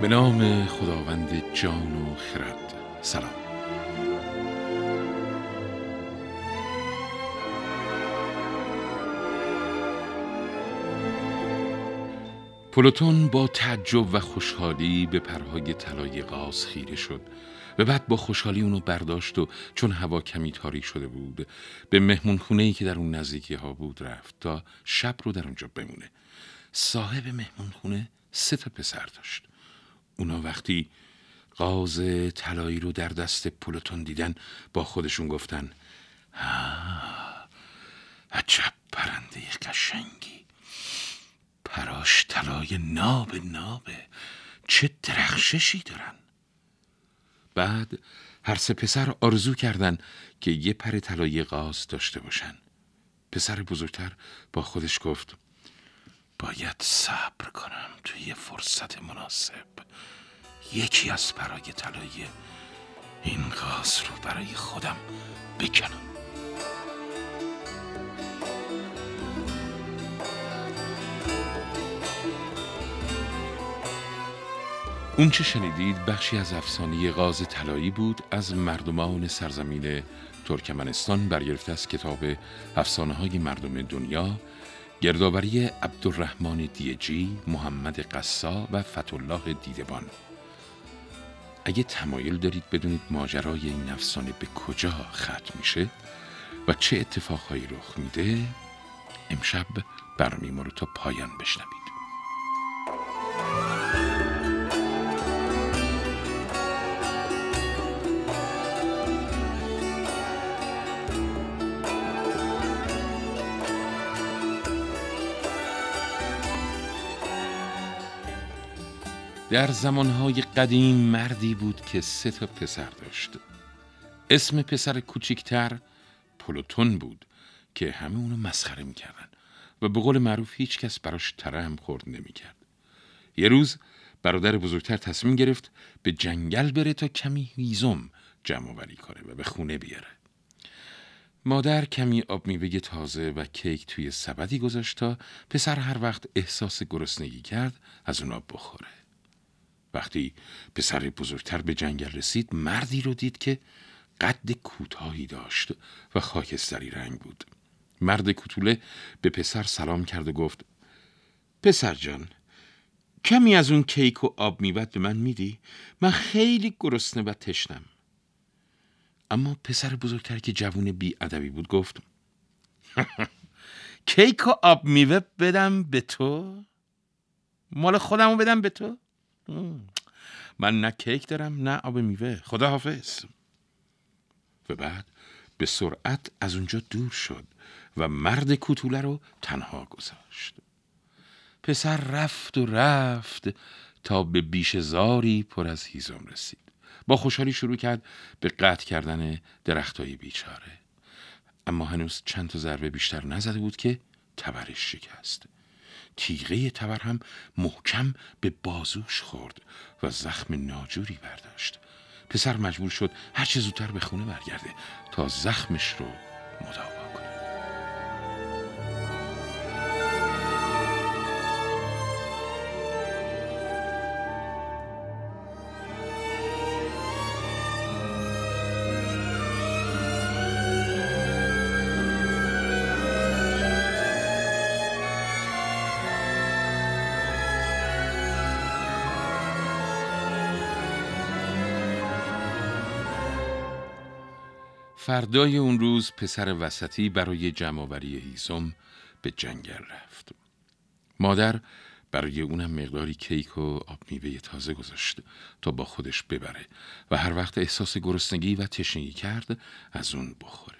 به نام خداوند جان و خرد. سلام. پلوتون با تعجب و خوشحالی به پرهای طلای قاس خیره شد و بعد با خوشحالی اونو برداشت و چون هوا کمی تاریک شده بود به مهمون خونه ای که در اون نزدیکی ها بود رفت تا شب رو در اونجا بمونه. صاحب مهمون خونه سه تا پسر داشت. اونا وقتی قاز طلایی رو در دست پلوتون دیدن با خودشون گفتن ها عجب پرنده قشنگی. پراش طلای ناب نابه. چه درخششی دارن. بعد هر سه پسر آرزو کردن که یه پر طلایی قاز داشته باشن. پسر بزرگتر با خودش گفت باید صبر کنم توی فرصت مناسب. یکی از پرای طلایی این قاز رو برای خودم بکنم. اون چه شنیدید بخشی از افسانه غاز طلایی بود از مردمان سرزمین ترکمنستان برگرفته از کتاب افسانه های مردم دنیا گردآوری عبدالرحمن دیجی، محمد قصا و فتولاه دیدبان. اگه تمایل دارید بدونید ماجرای این افسانه به کجا ختم میشه و چه اتفاقهایی رخ میده امشب برمی ما رو تا پایان بشنوید. در زمانهای قدیم مردی بود که سه تا پسر داشت. اسم پسر کوچیکتر پلوتون بود که همه اونو مسخره می‌کردن و به قول معروف هیچ کس براش تره هم خورد نمی‌کرد. یه روز برادر بزرگتر تصمیم گرفت به جنگل بره تا کمی هیزم جمع وری کنه و به خونه بیاره. مادر کمی آب میوه تازه و کیک توی سبدی گذاشت تا پسر هر وقت احساس گرسنگی کرد از اونا بخوره. وقتی پسر بزرگتر به جنگل رسید مردی رو دید که قد کوتاهی داشت و خاکستری رنگ بود مرد کوتوله به پسر سلام کرد و گفت پسر جان کمی از اون کیک و آب میوت به من میدی؟ من خیلی گرسنه و تشنم اما پسر بزرگتر که جوون بی ادبی بود گفت کیک و آب میوه بدم به تو؟ مال خودمو بدم به تو؟ من نه کیک دارم نه آب میوه. خدا حافظ و بعد به سرعت از اونجا دور شد و مرد کوتوله رو تنها گذاشت. پسر رفت و رفت تا به بیش زاری پر از هیزم رسید. با خوشحالی شروع کرد به قطع کردن درختای بیچاره. اما هنوز چند تا ضربه بیشتر نزده بود که تبرش شکست. تیغه تبر هم محکم به بازوش خورد و زخم ناجوری برداشت. پسر مجبور شد هرچه زودتر به خونه برگرده تا زخمش رو مداوا فردای اون روز پسر وسطی برای جمعآوری هیزم به جنگل رفت. مادر برای اونم مقداری کیک و آب میوه تازه گذاشت تا با خودش ببره و هر وقت احساس گرسنگی و تشنگی کرد از اون بخوره.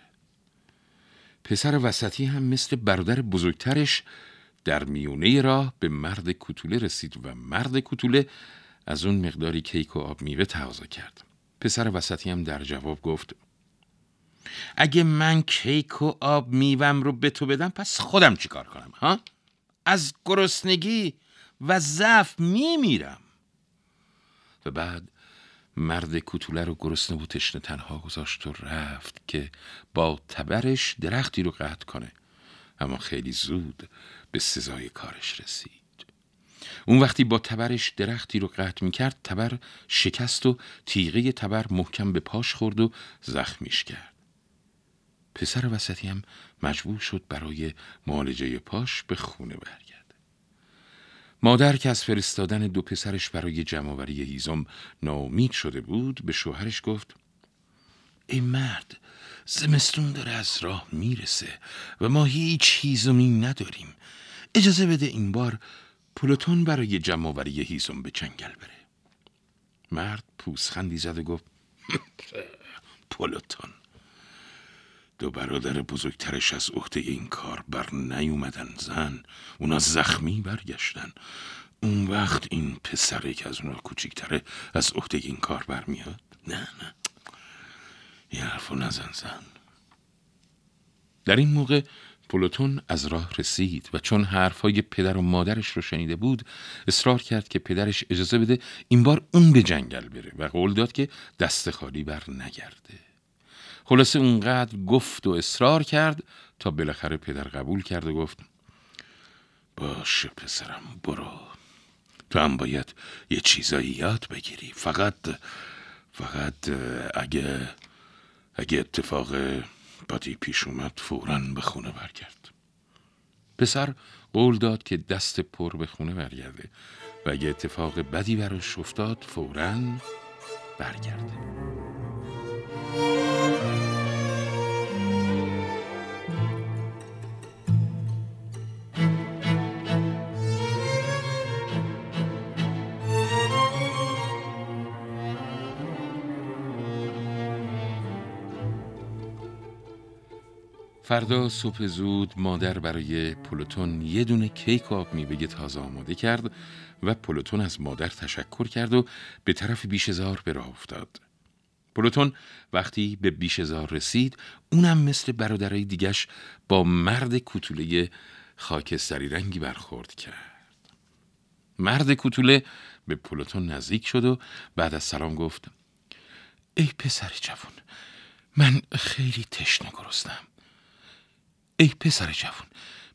پسر وسطی هم مثل برادر بزرگترش در میونه راه به مرد کوتوله رسید و مرد کوتوله از اون مقداری کیک و آب میوه تقاضا کرد. پسر وسطی هم در جواب گفت اگه من کیک و آب میوم رو به تو بدم پس خودم چیکار کنم ها؟ از گرسنگی و ضعف میمیرم. و بعد مرد کوتوله رو گرسنه و تشنه تنها گذاشت و رفت که با تبرش درختی رو قطع کنه. اما خیلی زود به سزای کارش رسید. اون وقتی با تبرش درختی رو قطع می کرد تبر شکست و تیغه تبر محکم به پاش خورد و زخمیش کرد. پسر وسطی هم مجبور شد برای معالجه پاش به خونه برگرد. مادر که از فرستادن دو پسرش برای جمعآوری هیزم ناامید شده بود به شوهرش گفت ای مرد زمستون داره از راه می‌رسه و ما هیچ هیزمی نداریم. اجازه بده این بار پلوتون برای جمعآوری هیزم به جنگل بره. مرد پوسخندی زد و گفت پلوتون. دو برادر بزرگترش از عهده این کار بر نیومدن زن اونا زخمی برگشتن. اون وقت این پسره که از اونا کوچیکتره از عهده این کار برمیاد؟ نه نه. یه حرفو نزن زن. در این موقع پلوتون از راه رسید و چون حرفهای پدر و مادرش رو شنیده بود اصرار کرد که پدرش اجازه بده این بار اون به جنگل بره و قول داد که دست خالی بر نگرده. خلاصه اونقدر گفت و اصرار کرد تا بالاخره پدر قبول کرد و گفت باشه پسرم برو. تو هم باید یه چیزایی یاد بگیری. فقط فقط اگه اگه اتفاق بدی پیش اومد فورا به خونه برگرد. پسر قول داد که دست پر به خونه برگرده و اگه اتفاق بدی براش افتاد فورا برگرده. فردا صبح زود مادر برای پلوتون یه دونه کیک آب میوه تازه آماده کرد و پلوتون از مادر تشکر کرد و به طرف بیشزار به راه افتاد. پلوتون وقتی به بیشزار رسید اونم مثل برادرای دیگش با مرد کوتوله خاکستری رنگی برخورد کرد. مرد کوتوله به پلوتون نزدیک شد و بعد از سلام گفت ای پسر جوون من خیلی تشنه گرستم ای پسر جوان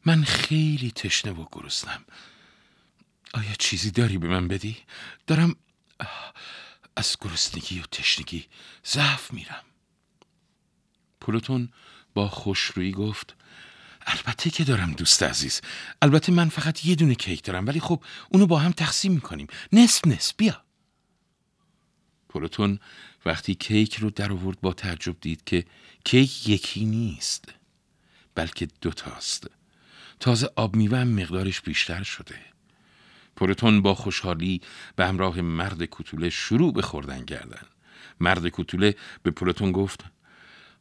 من خیلی تشنه و گرسنم. آیا چیزی داری به من بدی؟ دارم از گرسنگی و تشنگی ضعف میرم. پلوتون با خوشرویی گفت البته که دارم دوست عزیز. البته من فقط یه دونه کیک دارم ولی خب اونو با هم تقسیم می‌کنیم. نصف نصف بیا. پلوتون وقتی کیک رو در آورد با تعجب دید که کیک یکی نیست. بلکه دوتاست تازه آب میوه هم مقدارش بیشتر شده. پروتون با خوشحالی به همراه مرد کوتوله شروع به خوردن کردن. مرد کوتوله به پروتون گفت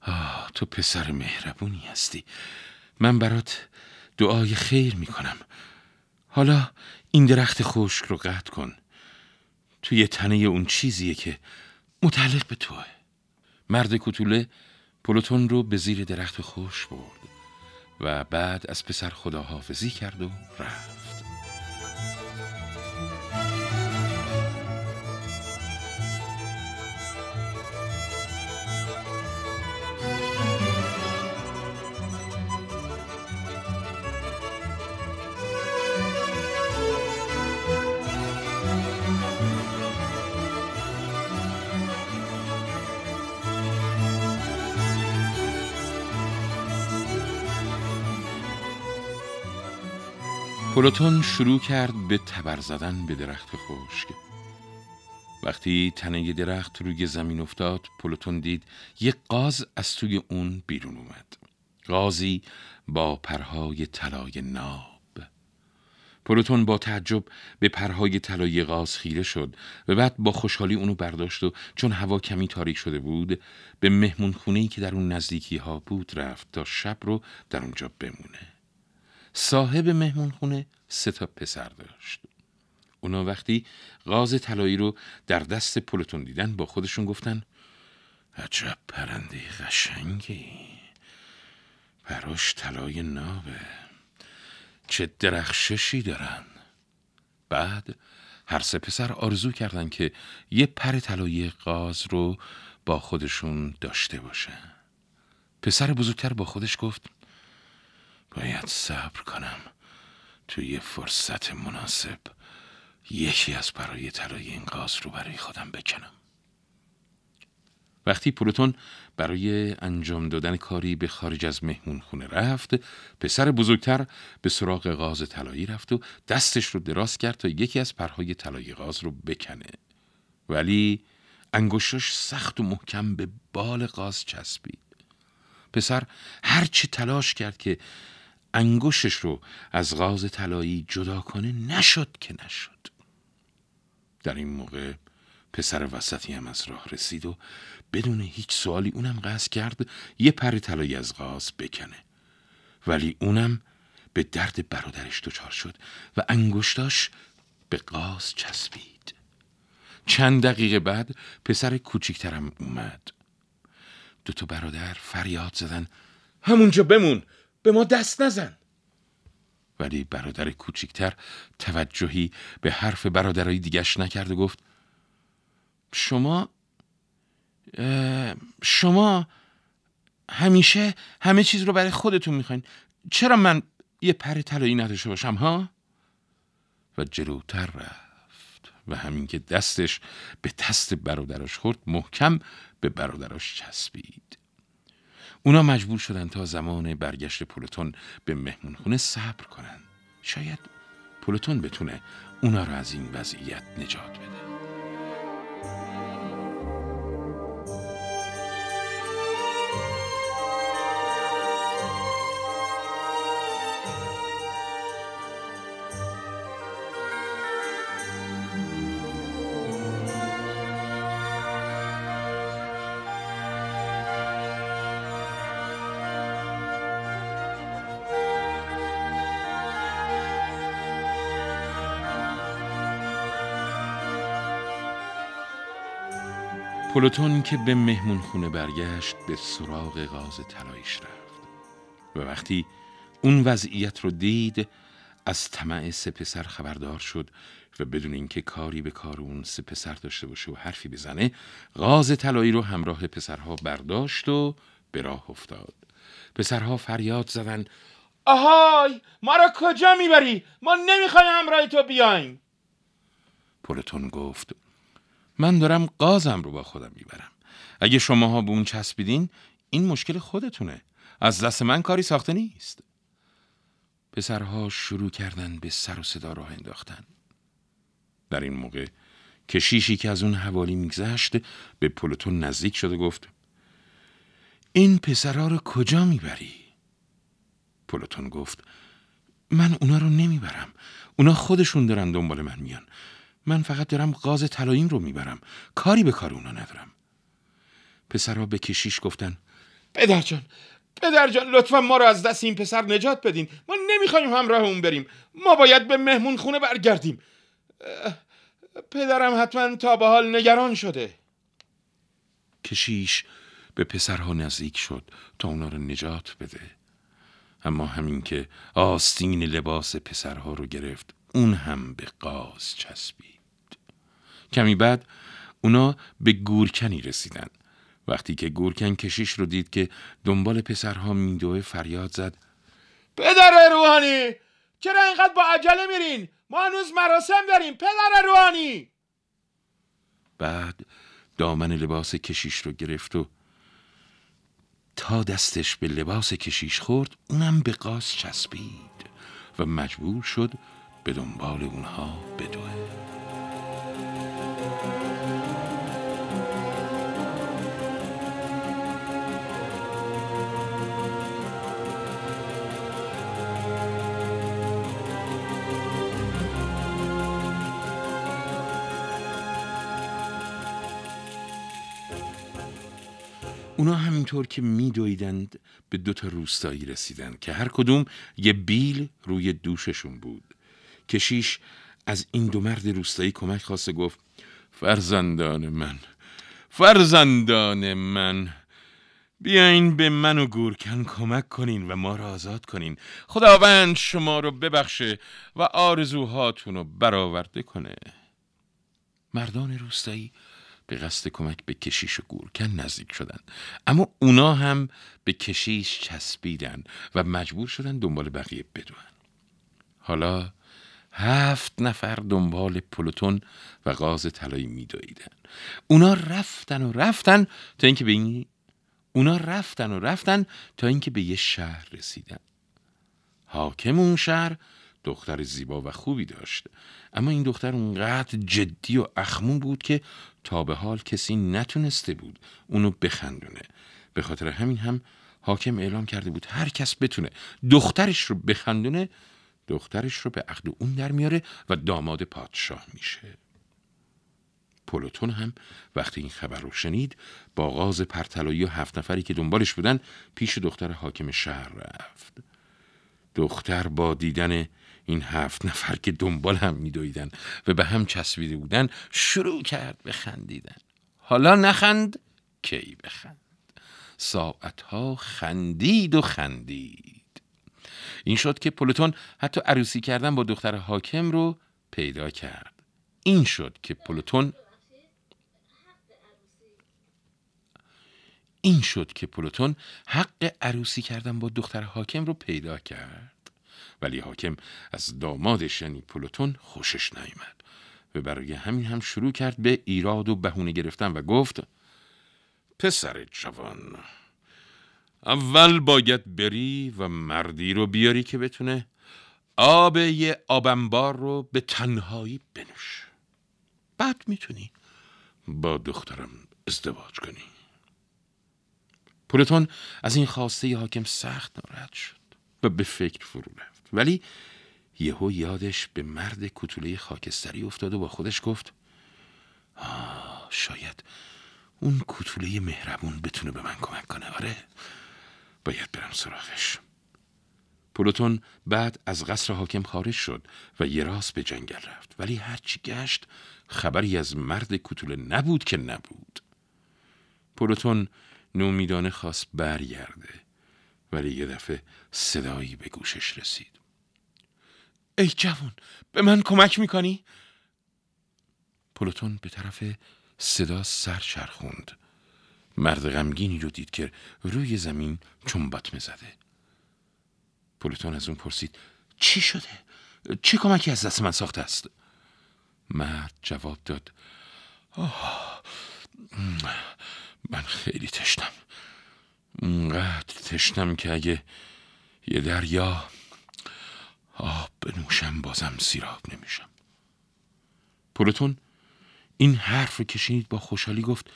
آه تو پسر مهربونی هستی. من برات دعای خیر می‌کنم. حالا این درخت خشک رو قطع کن. توی تنه اون چیزیه که متعلق به توه. مرد کوتوله پلوتون رو به زیر درخت خوش برد. و بعد از پسر خداحافظی کرد و رفت. پلوتون شروع کرد به تبر زدن به درخت خشک. وقتی تنه درخت روی زمین افتاد پلوتون دید یک قاز از توی اون بیرون اومد. قازی با پرهای طلای ناب. پلوتون با تعجب به پرهای طلای قاز خیره شد و بعد با خوشحالی اونو برداشت و چون هوا کمی تاریک شده بود به مهمون خونهی که در اون نزدیکی ها بود رفت تا شب رو در اونجا بمونه. صاحب مهمون خونه سه تا پسر داشت. اونا وقتی غاز طلایی رو در دست پلوتون دیدن با خودشون گفتن عجب پرنده قشنگی. پراش طلای نابه. چه درخششی دارن. بعد هر سه پسر آرزو کردن که یه پر طلایی قاز رو با خودشون داشته باشن پسر بزرگتر با خودش گفت باید صبر کنم. توی فرصت مناسب یکی از برای طلای این قاز رو برای خودم بکنم. وقتی پلوتون برای انجام دادن کاری به خارج از مهمون خونه رفت پسر بزرگتر به سراغ غاز طلایی رفت و دستش رو دراز کرد تا یکی از پرهای طلایی غاز رو بکنه. ولی انگشتش سخت و محکم به بال غاز چسبید. پسر هرچی تلاش کرد که انگشتش رو از غاز طلایی جدا کنه نشد که نشد. در این موقع پسر وسطی هم از راه رسید و بدون هیچ سوالی اونم قصد کرد یه پر طلایی از غاز بکنه. ولی اونم به درد برادرش دچار شد و انگشتاش به غاز چسبید. چند دقیقه بعد پسر کوچیکترم اومد. دو تا برادر فریاد زدن همونجا بمون! به ما دست نزن. ولی برادر کوچیکتر توجهی به حرف برادرای دیگش نکرد و گفت شما شما همیشه همه چیز رو برای خودتون می‌خواین. چرا من یه پر طلایی نداشته باشم ها؟ و جلوتر رفت و همین که دستش به دست برادرش خورد محکم به برادرش چسبید. اونا مجبور شدن تا زمان برگشت پولتون به مهمونخونه صبر کنن. شاید پولتون بتونه اونا رو از این وضعیت نجات بده. پلوتون که به مهمون خونه برگشت به سراغ غاز طلایش رفت. و وقتی اون وضعیت رو دید از طمع سه پسر خبردار شد و بدون اینکه کاری به کار اون سه پسر داشته باشه و حرفی بزنه غاز طلایی رو همراه پسرها برداشت و به راه افتاد. پسرها فریاد زدن آهای! ما را کجا می‌بری؟ ما نمی‌خوایم همراه تو بیایم. پلوتون گفت من دارم قازم رو با خودم می‌برم. اگه شماها به اون چسبیدین این مشکل خودتونه. از دست من کاری ساخته نیست. پسرها شروع کردن به سر و صدا راه انداختن. در این موقع کشیشی که از اون حوالی میگذشت به پلوتون نزدیک شده گفت این پسرها رو کجا می‌بری؟ پلوتون گفت من اونا رو نمی‌برم. اونا خودشون دارن دنبال من میان. من فقط دارم غاز طلاییم رو می‌برم. کاری به کار اونا ندارم. پسرها به کشیش گفتن پدرجان پدرجان لطفا ما رو از دست این پسر نجات بدین. ما نمی‌خوایم همراه اون بریم. ما باید به مهمون خونه برگردیم. پدرم حتما تا به حال نگران شده. کشیش به پسرها نزدیک شد تا اونا رو نجات بده. اما همین که آستین لباس پسرها رو گرفت اون هم به قاز چسبید. کمی بعد اونا به گورکنی رسیدن. وقتی که گورکن کشیش رو دید که دنبال پسرها میدوه فریاد زد پدر روحانی چرا اینقدر با عجله میرین؟ ما هنوز مراسم داریم پدر روحانی! بعد دامن لباس کشیش رو گرفت و تا دستش به لباس کشیش خورد اونم به قاس چسبید و مجبور شد به دنبال اونها بدوه. اونا همینطور که میدویدند به دو تا روستایی رسیدند که هر کدوم یه بیل روی دوششون بود. کشیش از این دو مرد روستایی کمک خواسته گفت فرزندان من فرزندان من بیاین به من و گورکن کمک کنین و ما را آزاد کنین. خداوند شما رو ببخشه و آرزوهاتون رو برآورده کنه. مردان روستایی به قصد کمک به کشیش و گورکن نزدیک شدن اما اونا هم به کشیش چسبیدن و مجبور شدن دنبال بقیه بدون حالا هفت نفر دنبال پلوتون و غاز طلایی میدویدن. اونا رفتن و رفتن تا اینکه به این اونا رفتن و رفتن تا اینکه به یه شهر رسیدن. حاکم اون شهر دختر زیبا و خوبی داشت. اما این دختر اونقدر جدی و اخمون بود که تا به حال کسی نتونسته بود اونو بخندونه. به خاطر همین هم حاکم اعلام کرده بود هر کس بتونه دخترش رو بخندونه دخترش رو به عقد اون در میاره و داماد پادشاه میشه. پلوتون هم وقتی این خبر رو شنید با غاز پرتلایی و هفت نفری که دنبالش بودن پیش دختر حاکم شهر رفت. دختر با دیدن این هفت نفر که دنبال هم میدویدن و به هم چسبیده بودن شروع کرد به خندیدن. حالا نخند کی بخند؟ ساعتها خندید و خندید. این شد که پلوتون حتی عروسی کردن با دختر حاکم رو پیدا کرد. این شد که پلوتون این شد که پلوتون حق عروسی کردن با دختر حاکم رو پیدا کرد. ولی حاکم از دامادش یعنی پلوتون خوشش نیامد و برای همین هم شروع کرد به ایراد و بهونه گرفتن و گفت پسر جوان اول باید بری و مردی رو بیاری که بتونه آب یه آبنبار رو به تنهایی بنوش. بعد می‌تونی با دخترم ازدواج کنی. پولتون از این خواسته حاکم سخت ناراحت شد و به فکر فرو رفت. ولی یهو یادش به مرد کتوله خاکستری افتاد و با خودش گفت آه شاید اون کتوله مهربون بتونه به من کمک کنه. آره باید برم سراغش. پلوتون بعد از قصر حاکم خارج شد و یه راست به جنگل رفت. ولی هرچی گشت خبری از مرد کتوله نبود که نبود. پلوتون نومیدانه خواست برگرده ولی یه دفعه صدایی به گوشش رسید. ای جوان به من کمک می‌کنی؟ پلوتون به طرف صدا سر چرخوند. مرد غمگینی رو دید که روی زمین چنبات زده پلوتون از اون پرسید چی شده؟ چه کمکی از دست من ساخته است؟ مرد جواب داد آه من خیلی تشنم اونقدر تشنم که اگه یه دریا آب بنوشم بازم سیراب نمیشم پلوتون این حرف رو کشید با خوشحالی گفت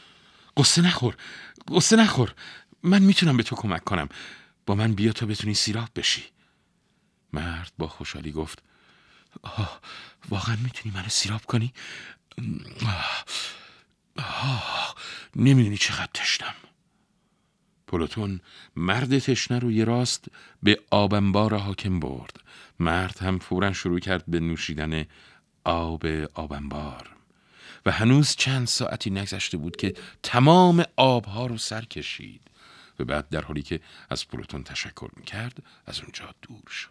قصه نخور قصه نخور. من می‌تونم به تو کمک کنم. با من بیا تا بتونی سیراب بشی. مرد با خوشحالی گفت آه واقعا می‌تونی منو سیراب کنی؟ آه آه نمی‌دونی چقدر تشنم. پلوتون مرد تشنه رو یه راست به آبنبار حاکم برد. مرد هم فورا شروع کرد به نوشیدن آب آبنبار. و هنوز چند ساعتی نگذشته بود که تمام آبها رو سر کشید و بعد در حالی که از پلوتون تشکر می‌کرد از اونجا دور شد.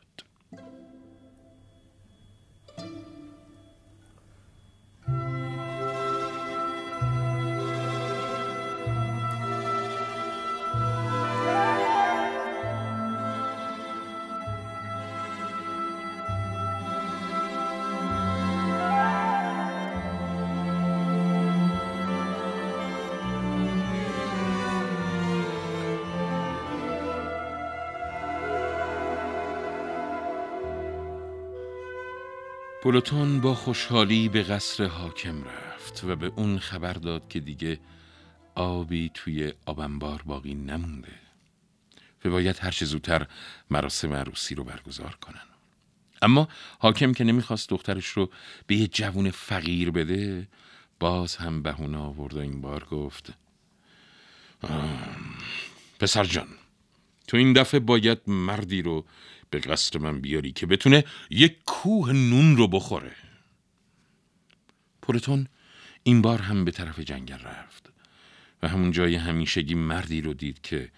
پلوتون با خوشحالی به قصر حاکم رفت و به اون خبر داد که دیگه آبی توی آبنبار باقی نمونده. و باید هرچه زودتر مراسم عروسی رو برگزار کنن. اما حاکم که نمی‌خواست دخترش رو به یه جوون فقیر بده باز هم بهونه آورد و این بار گفت پسر جان تو این دفعه باید مردی رو به قصد من بیاری که بتونه یک کوه نون رو بخوره. پولتون این بار هم به طرف جنگل رفت و همون جای همیشگی مردی رو دید که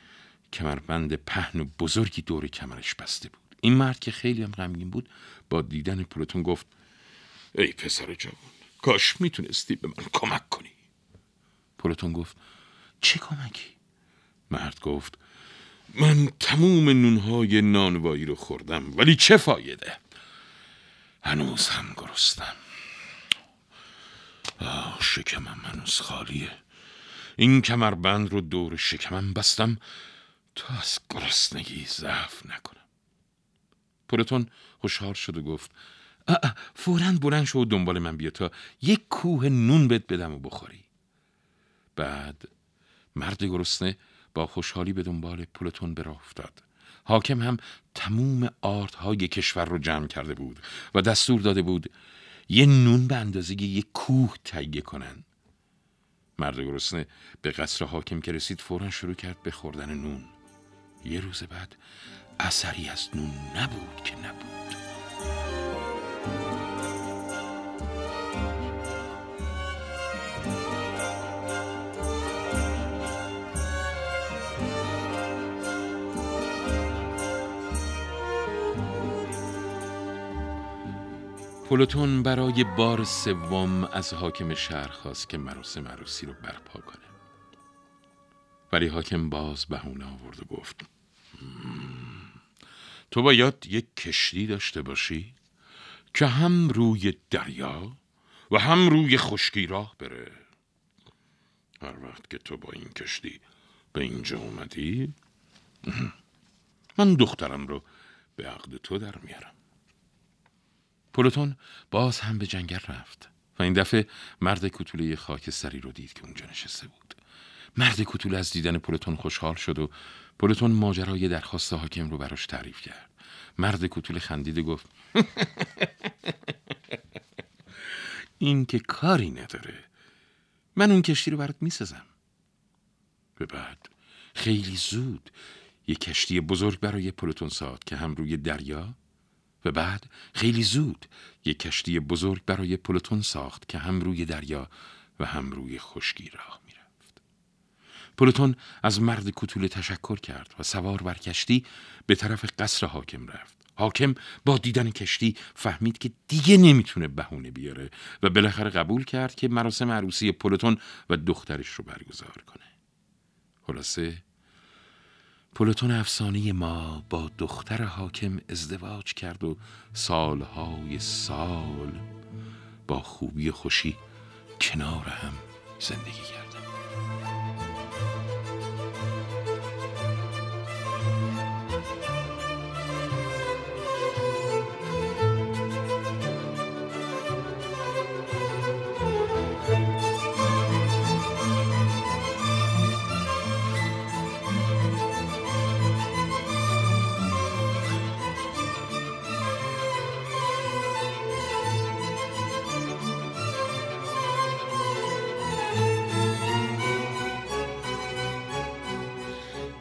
کمربند پهن و بزرگی دور کمرش بسته بود. این مرد که خیلی هم غمگین بود با دیدن پولتون گفت ای پسر جوان کاش می‌تونستی به من کمک کنی. پولتون گفت چه کمکی؟ مرد گفت من تموم نونهای نانوایی رو خوردم ولی چه فایده؟ هنوز هم گرستم. آه شکمم هنوز خالیه. این کمربند رو دور شکمم بستم تا از گرسنگی ضعف نکنم. پولتون خوشحال شد و گفت فورا بلند شو و دنبال من بیا تا یک کوه نون بد بدم و بخوری. بعد مرد گرسنه با خوشحالی به دنبال پولتون به راه افتاد حاکم هم تموم آردهای کشور رو جمع کرده بود و دستور داده بود یه نون به اندازه یک کوه تهیه کنن. مرد گرسنه به قصر حاکم که رسید فورا شروع کرد به خوردن نون. یه روز بعد اثری از نون نبود که نبود. پولتون برای بار سوم از حاکم شهر خواست که مراسم عروسی رو برپا کنه. ولی حاکم باز بهونه آورد و گفت تو باید یک کشتی داشته باشی که هم روی دریا و هم روی خشکی راه بره. هر وقت که تو با این کشتی به اینجا اومدی من دخترم رو به عقد تو در میارم. پولوتون باز هم به جنگل رفت و این دفعه مرد کتوله خاکستری رو دید که اونجا نشسته بود. مرد کتوله از دیدن پولتون خوشحال شد و پولتون ماجرای درخواست حاکم رو براش تعریف کرد. مرد کتوله خندید و گفت این که کاری نداره. من اون کشتی رو برات می‌سازم. به بعد خیلی زود یه کشتی بزرگ برای پولتون ساخت که هم روی دریا و بعد خیلی زود یک کشتی بزرگ برای پلوتون ساخت که هم روی دریا و هم روی خشکی راه می‌رفت. پلوتون از مرد کتول تشکر کرد و سوار بر کشتی به طرف قصر حاکم رفت. حاکم با دیدن کشتی فهمید که دیگه نمی‌تونه بهونه بیاره و بالاخره قبول کرد که مراسم عروسی پلوتون و دخترش رو برگزار کنه. خلاصه پلوتون افسانه ما با دختر حاکم ازدواج کرد و سالهای سال با خوبی خوشی کنار هم زندگی کرد.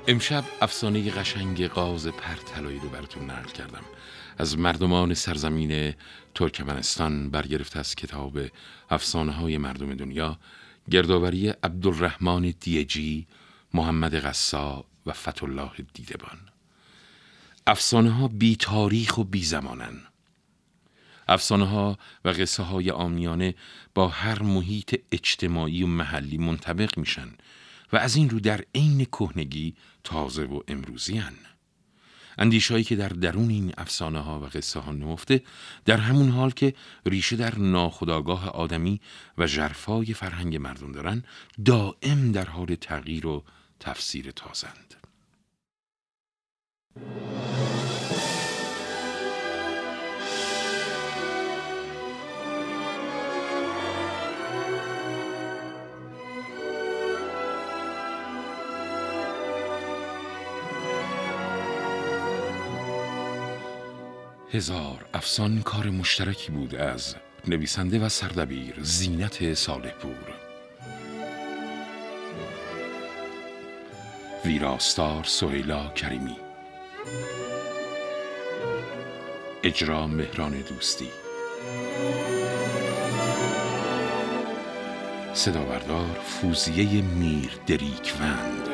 امشب افسانه قشنگ قاز پرتلایی رو براتون نقل کردم. از مردمان سرزمین ترکمنستان برگرفته از کتاب افسانه های مردم دنیا گردآوری عبدالرحمن دیجی محمد قصا و فتولاه دیدبان. افسانه ها بی تاریخ و بی زمانن. افسانه ها و قصه های آمیانه با هر محیط اجتماعی و محلی منطبق میشن. و از این رو در عین کهنگی تازه و امروزی هن. اندیشهایی که در درون این افسانه ها و قصه ها نمفته در همون حال که ریشه در ناخداگاه آدمی و جرفای فرهنگ مردم دارن دائم در حال تغییر و تفسیر تازند. هزار افسان کار مشترکی بود از نویسنده و سردبیر زینت صالح ویراستار سهیلا کریمی. اجرا مهران دوستی. صداوردار فوزیه میر دریکوند.